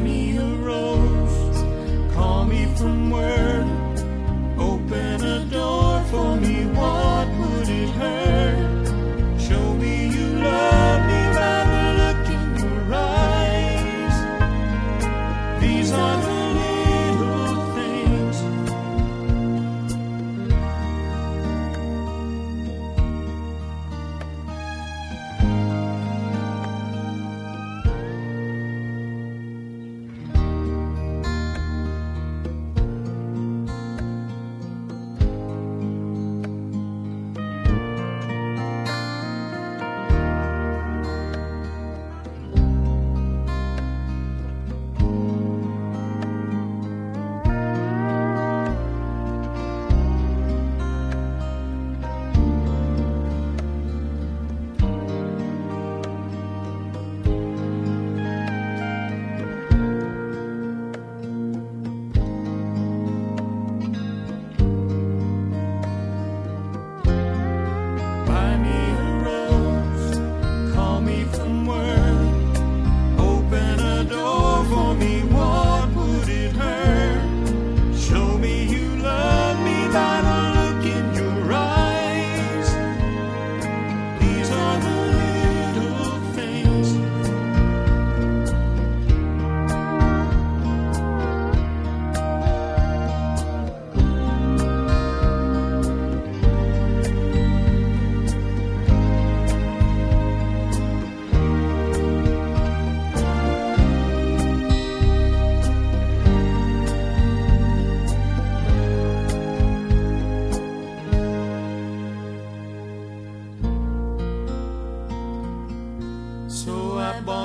me a rose. Call me from where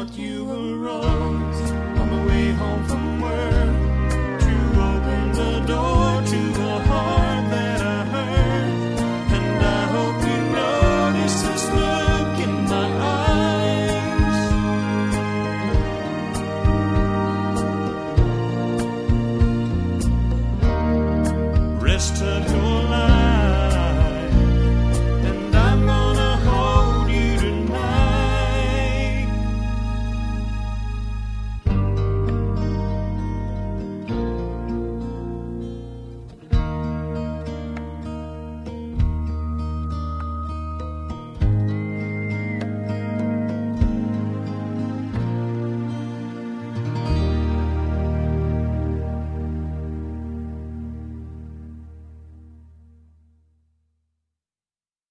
thought you a rose on the way home from work to open the door to a heart that I hurt. And I hope you notice this look in my eyes. Rest of.